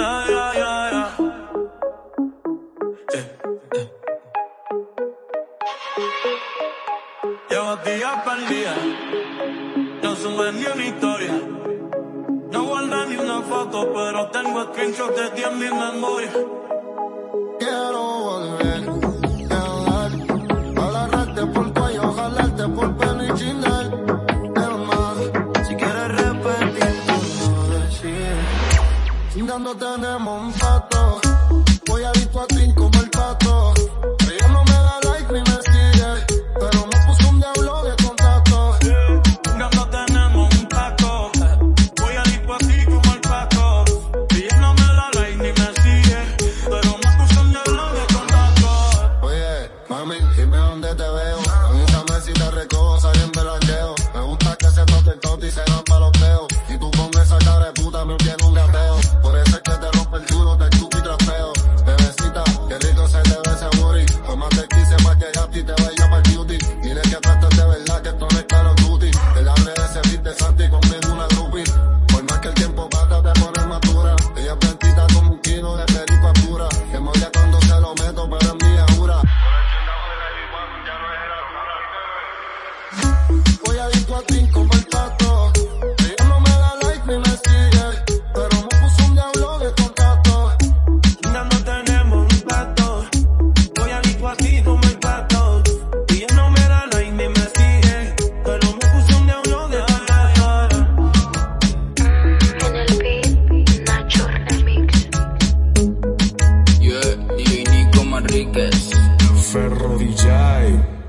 Yeah, yeah, yeah, yeah. Llevo días perdidas, no sube ni una historia. No guardé ni una foto, pero tengo screenshot de ti en mi memoria. Y tenemos un pato, voy a ir a ti como el pato. Ella no me da like ni me sigue, pero me puso un diablo de contacto. Cuando tenemos un pato, voy a ir a ti como el pato. Ella no me da like ni me sigue, pero me puso un diablo de contacto. Oye, mami, dime dónde te ves. si te veía para el cutie. Tienes que tratarte de verdad que esto no es caro duty. El hambre de ser interesante santi conmigo una groupie. Por más que el tiempo pasa, te pones madura. Ella es plantita como un kilo de perico a pura. Que moría cuando se lo meto, pero es mi jura. Voy a adicto a ti, Enríquez. Ferro DJ.